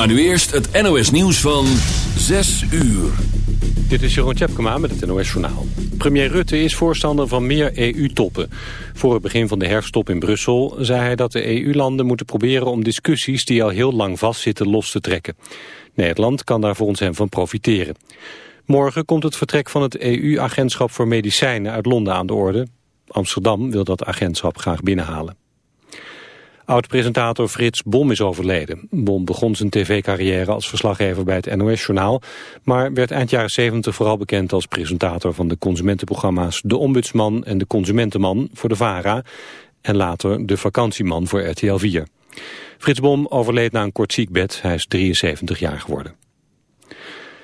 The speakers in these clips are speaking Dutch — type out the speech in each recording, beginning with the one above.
Maar nu eerst het NOS nieuws van 6 uur. Dit is Jeroen Tjepkema met het NOS Journaal. Premier Rutte is voorstander van meer EU-toppen. Voor het begin van de herfsttop in Brussel zei hij dat de EU-landen moeten proberen om discussies die al heel lang vastzitten los te trekken. Nederland kan daar volgens hem van profiteren. Morgen komt het vertrek van het EU-agentschap voor medicijnen uit Londen aan de orde. Amsterdam wil dat agentschap graag binnenhalen. Oud-presentator Frits Bom is overleden. Bom begon zijn tv-carrière als verslaggever bij het NOS-journaal... maar werd eind jaren 70 vooral bekend als presentator van de consumentenprogramma's... De Ombudsman en De Consumentenman voor de VARA... en later De Vakantieman voor RTL 4. Frits Bom overleed na een kort ziekbed. Hij is 73 jaar geworden.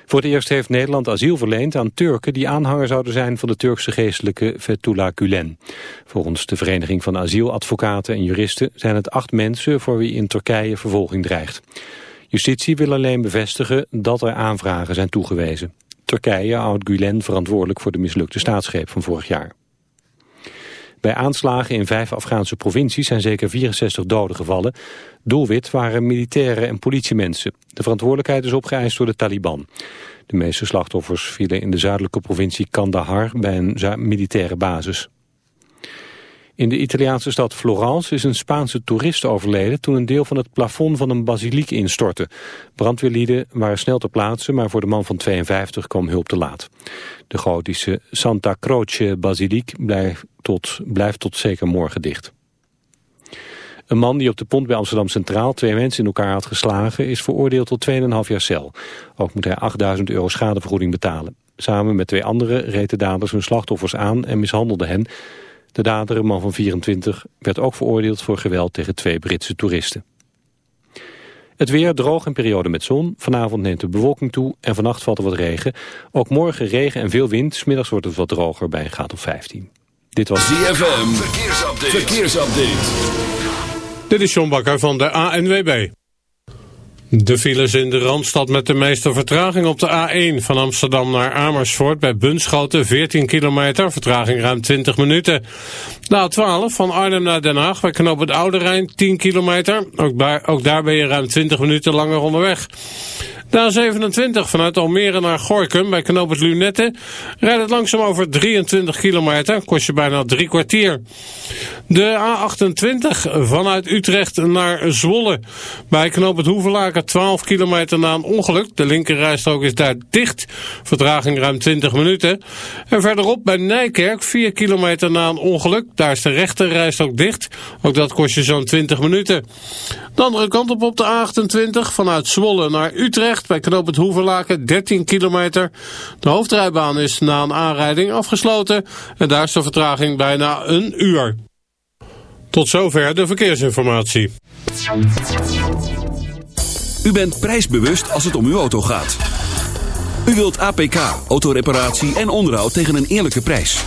Voor het eerst heeft Nederland asiel verleend aan Turken die aanhanger zouden zijn van de Turkse geestelijke Fethullah Gulen. Volgens de Vereniging van Asieladvocaten en Juristen zijn het acht mensen voor wie in Turkije vervolging dreigt. Justitie wil alleen bevestigen dat er aanvragen zijn toegewezen. Turkije houdt Gulen verantwoordelijk voor de mislukte staatsgreep van vorig jaar. Bij aanslagen in vijf Afghaanse provincies zijn zeker 64 doden gevallen. Doelwit waren militairen en politiemensen. De verantwoordelijkheid is opgeëist door de Taliban. De meeste slachtoffers vielen in de zuidelijke provincie Kandahar bij een militaire basis. In de Italiaanse stad Florence is een Spaanse toerist overleden toen een deel van het plafond van een basiliek instortte. Brandweerlieden waren snel te plaatsen, maar voor de man van 52 kwam hulp te laat. De gotische Santa Croce basiliek blijft tot, blijft tot zeker morgen dicht. Een man die op de pont bij Amsterdam Centraal twee mensen in elkaar had geslagen... is veroordeeld tot 2,5 jaar cel. Ook moet hij 8000 euro schadevergoeding betalen. Samen met twee anderen reed de daders hun slachtoffers aan en mishandelden hen. De dader, een man van 24, werd ook veroordeeld voor geweld tegen twee Britse toeristen. Het weer droog en periode met zon. Vanavond neemt de bewolking toe en vannacht valt er wat regen. Ook morgen regen en veel wind. Smiddags wordt het wat droger bij een graad of 15. Dit was ZFM. Verkeersupdate. Verkeersupdate. Dit is John Bakker van de ANWB. De files in de Randstad met de meeste vertraging op de A1 van Amsterdam naar Amersfoort bij Bunschoten 14 kilometer, vertraging ruim 20 minuten. De A12 van Arnhem naar Den Haag bij Knoop het Oude Rijn 10 kilometer, ook, ook daar ben je ruim 20 minuten langer onderweg. De A27 vanuit Almere naar Gorkum bij Knoop het Lunette rijdt het langzaam over 23 kilometer, kost je bijna drie kwartier. De A28 vanuit Utrecht naar Zwolle bij Knoop het Hoevelaken 12 kilometer na een ongeluk. De linkerrijstrook is daar dicht, vertraging ruim 20 minuten. En verderop bij Nijkerk 4 kilometer na een ongeluk, daar is de rechterrijstrook dicht. Ook dat kost je zo'n 20 minuten. De andere kant op op de A28 vanuit Zwolle naar Utrecht bij Knoop het Hoeverlaken 13 kilometer. De hoofdrijbaan is na een aanrijding afgesloten en daar is de vertraging bijna een uur. Tot zover de verkeersinformatie. U bent prijsbewust als het om uw auto gaat. U wilt APK, autoreparatie en onderhoud tegen een eerlijke prijs.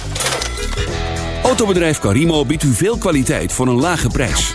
Autobedrijf Carimo biedt u veel kwaliteit voor een lage prijs.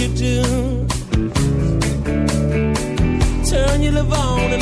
you do. Turn your love on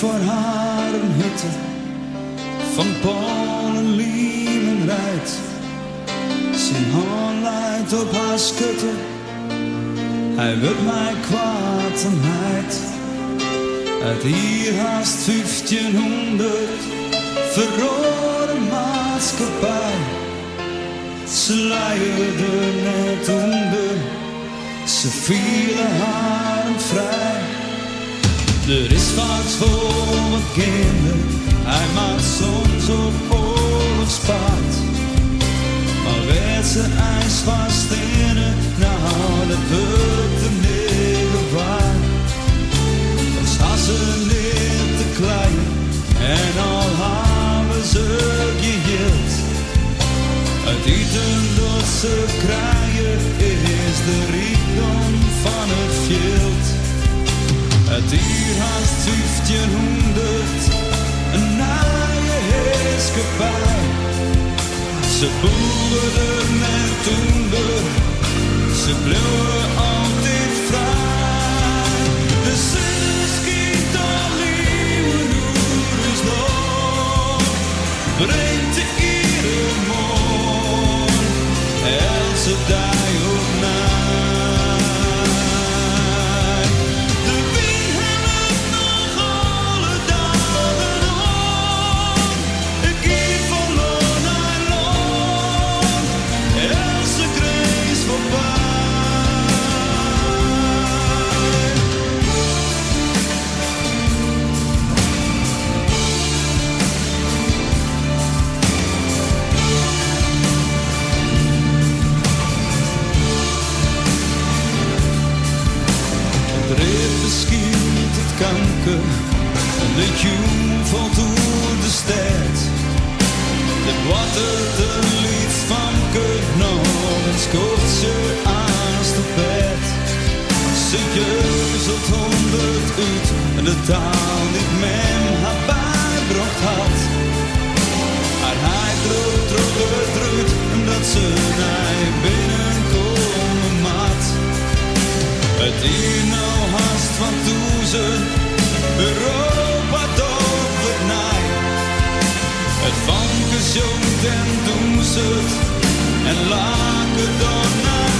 Voor haar een hutte van Polen, Liemen rijdt. Zijn hand leidt op haar schutte, hij wil mij kwaad en heid. Uit hier haast 1500 verrode maatschappij. Ze leiden net onder, ze vielen haar vrij. Er is wat voor wat kinderen, hij maakt soms op oorlogspaard. Maar werd ze ijs vast in het, nou dat wordt de negen waard. Dan ze niet te klein en al hebben ze geheeld. Het eten dat ze krijgen is de rijkdom van het veld. Het hier haast 1500, een naaie heerskepaar. Ze boeren met toender, ze bleven altijd vrij. De zon schiet al nieuwe is nog, brengt de iedere morgen, op rit beschiet het kanker en de jong valt door de stad. De water, de lied van kut nog en scoort ze aan de bed. Ze jeuzelt honderd uit en de taal die men haar bijbracht had. Maar hij droog, droog het uit omdat ze naar Het hier haast van duizend Europa door het naai. Het vanke zongt en doen ze het. En laken dan naar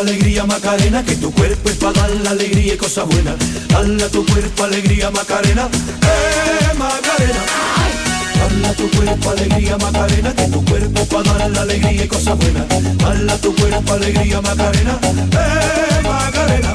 alegría Macarena, que tu cuerpo es para dar la alegría y cosas buenas. Dala tu cuerpo alegría Macarena, eh Macarena. Dala tu cuerpo alegría Macarena, que tu cuerpo para dar la alegría y cosas buenas. Dala tu cuerpo alegría Macarena, eh Macarena.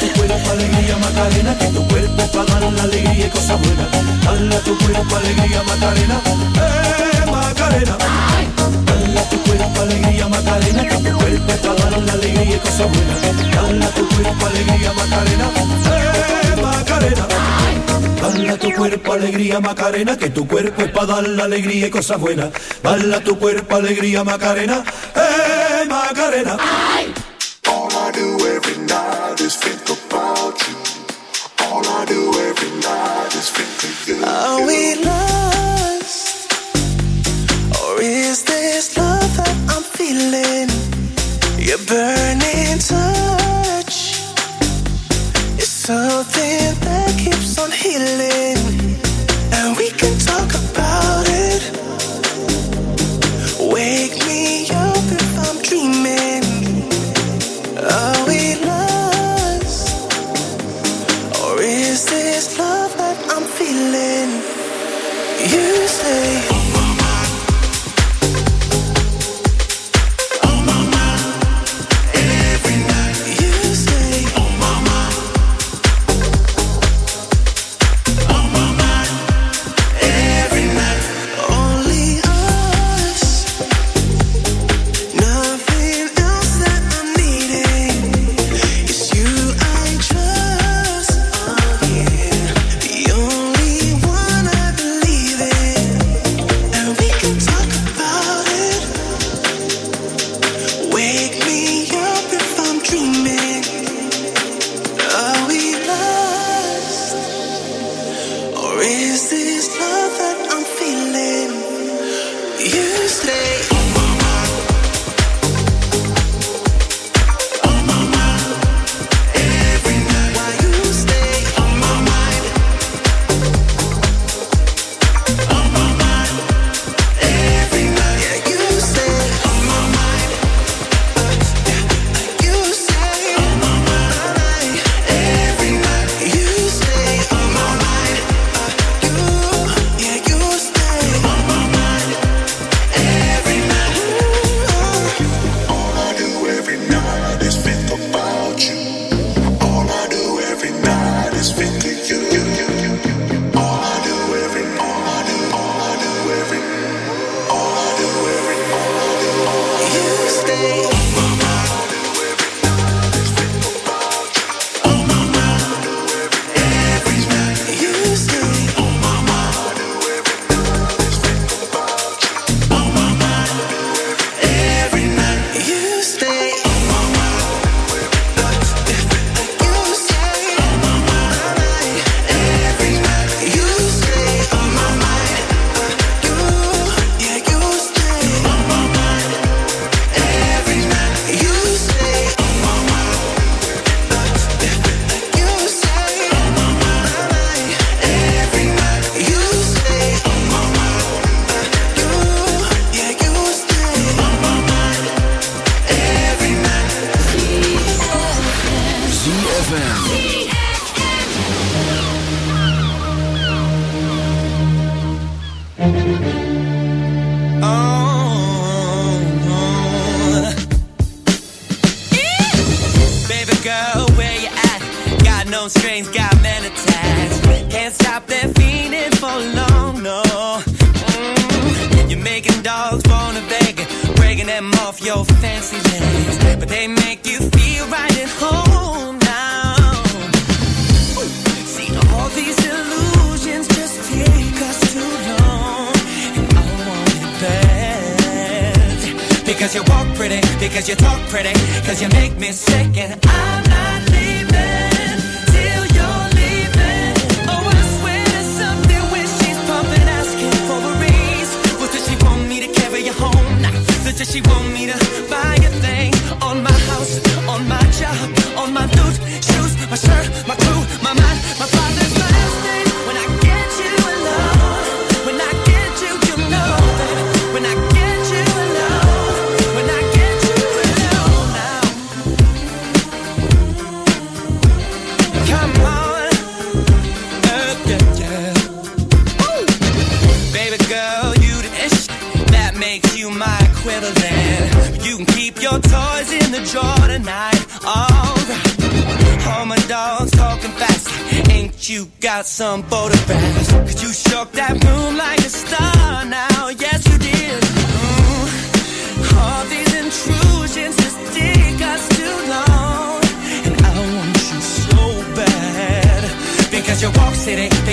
Tu cuerpo alegría Macarena, que tu cuerpo para dar la alegría y cosas buenas. Dala tu cuerpo alegría Macarena, eh Macarena. Dala tu cuerpo alegría Macarena, que tu cuerpo para dar la alegría y cosas buenas. Dala tu cuerpo alegría Macarena, eh Macarena. Dala tu cuerpo alegría Macarena, que tu cuerpo es para dar la alegría y cosas buenas. Dala tu cuerpo alegría Macarena, eh Macarena. All I do every is think about you. All I do every night is think of you. Are we lost? Or is this love that I'm feeling? Your burning touch is something that keeps on healing. And we can talk about it. Wake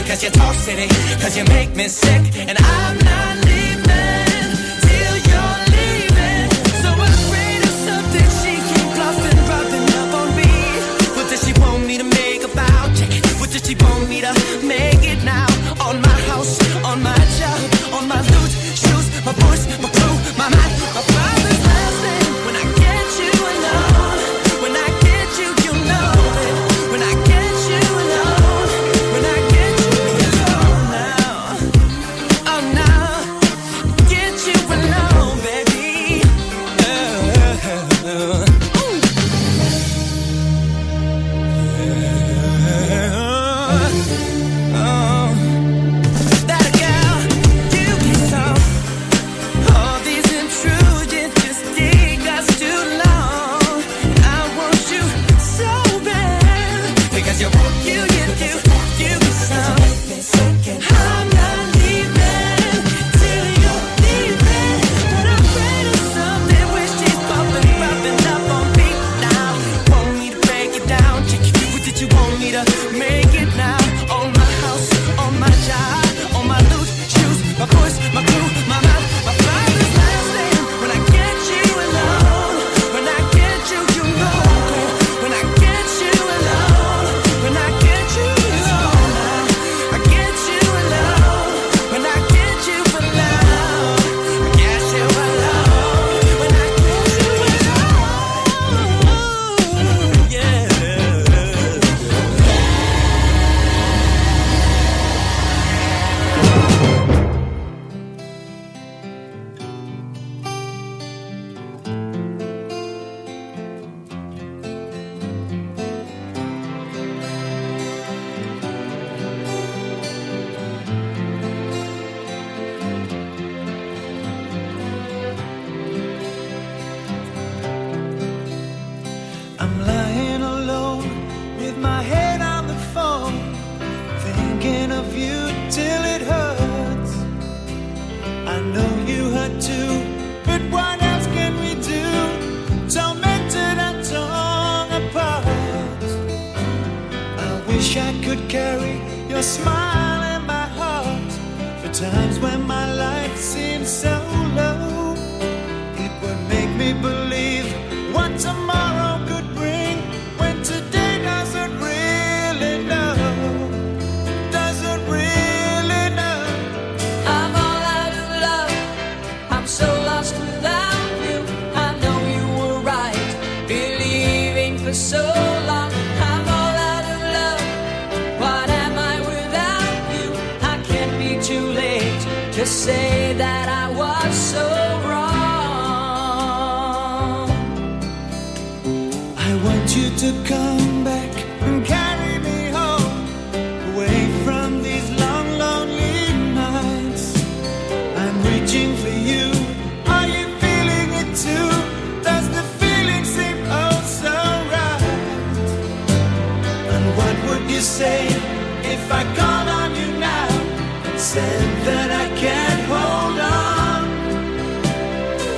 Cause you talk city, cause you make me sick, and I'm not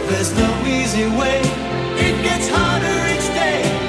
There's no easy way. It gets harder each day.